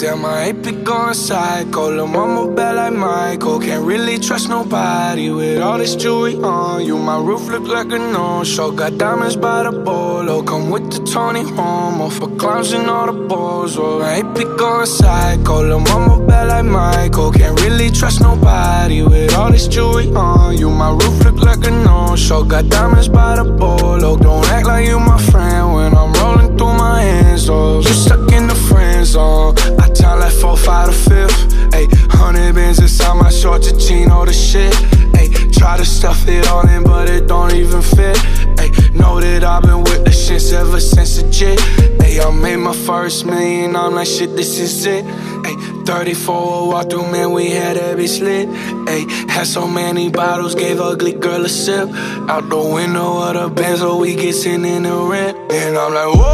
Damn, I ain't be going psycho. Lil' mama bad like Michael. Can't really trust nobody with all this jewelry on you. My roof look like a no-show. Got diamonds by the bolo. Come with the Tony Romo for clowns and all the balls. Oh, I ain't be going psycho. Lil' mama bad like Michael. Can't really trust nobody with all this jewelry on you. My roof look like a no-show. Got diamonds by the bolo. Don't act like you my friend it all in, but it don't even fit. Ayy, know that I've been with the shits ever since the jit. Ayy, I made my first million, I'm like, shit, this is it. Ayy, 34 walk through, man, we had every slit. Ayy, had so many bottles, gave ugly girl a sip. Out the window of the Benz, so we get sitting in the rent. And I'm like, whoa,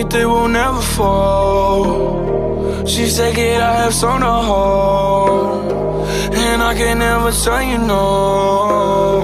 Money, they will never fall. She said, kid, I have some to hold. And I can never tell you no.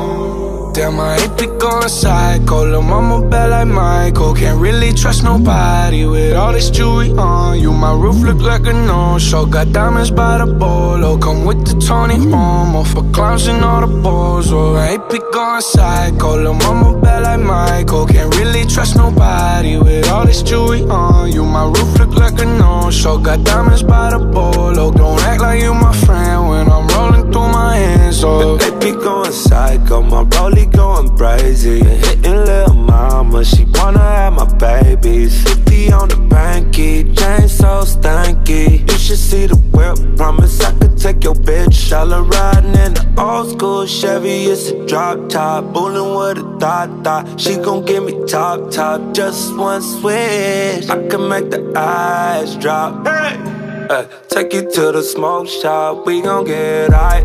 Damn, I ain't be going psycho. Lil' mama bad like Michael. Can't really trust nobody with all this jewelry on you. My roof look like a no-show. Got diamonds by the bolo. Come with the Tony Romo for clowns and all the balls. Oh, I be going psycho. Lil' mama bad like Michael. Can't really trust nobody with all this jewelry on you. My roof look like a no-show. Got diamonds by the bolo. Don't act like you my friend when I'm rolling through my hands. Oh, Be going psycho, my rollie going crazy. Hitting little mama, she wanna have my babies. 50 on the banky, chain so stanky. You should see the whip, promise I could take your bitch. All her riding in the old school Chevy, it's a drop top. Bullin' with a thought thought. She gon' give me top top, just one switch. I can make the eyes drop. Hey! Ay, take you to the smoke shop, we gon' get high.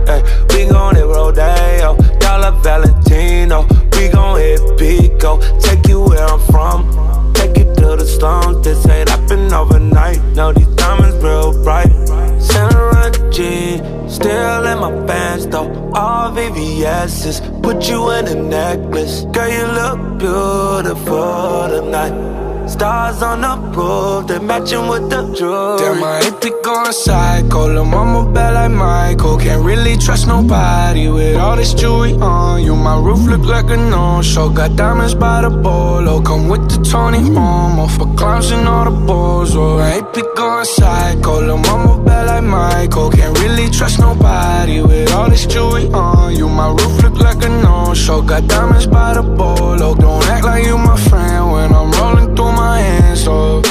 Pico, take you where I'm from. Take you to the slums, this ain't happen overnight. No, these diamonds real bright. Center G, still in my pants though. All VVS's, put you in a necklace. Girl, you look beautiful tonight. Stars on the roof, they matching with the jewelry. Damn, I ain't be going psycho. Lil' mama bad like Michael. Can't really trust nobody with all this jewelry on you. My roof look like a no-show. Got diamonds by the bolo. Come with the Tony Romo for clowns and all the balls. Oh, I ain't be going psycho. Lil' mama bad like Michael. Can't really trust nobody with all this jewelry on you. My roof look like a no-show. Got diamonds by the bolo. Don't act like you my friend Stop.